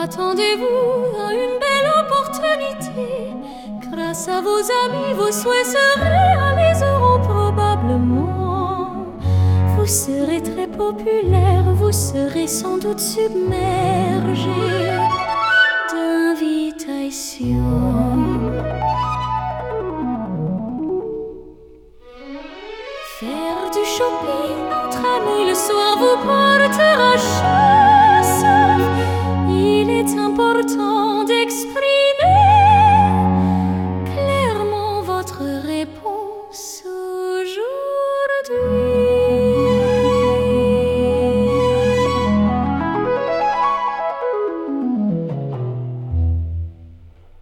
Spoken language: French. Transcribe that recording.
Attendez-vous à une belle opportunité. Grâce à vos amis, vos souhaits se réaliseront probablement. Vous serez très populaire, vous serez sans doute submergé. Faire du shopping entre amis le soir vous portera chance. Il est important d'exprimer clairement votre réponse aujourd'hui.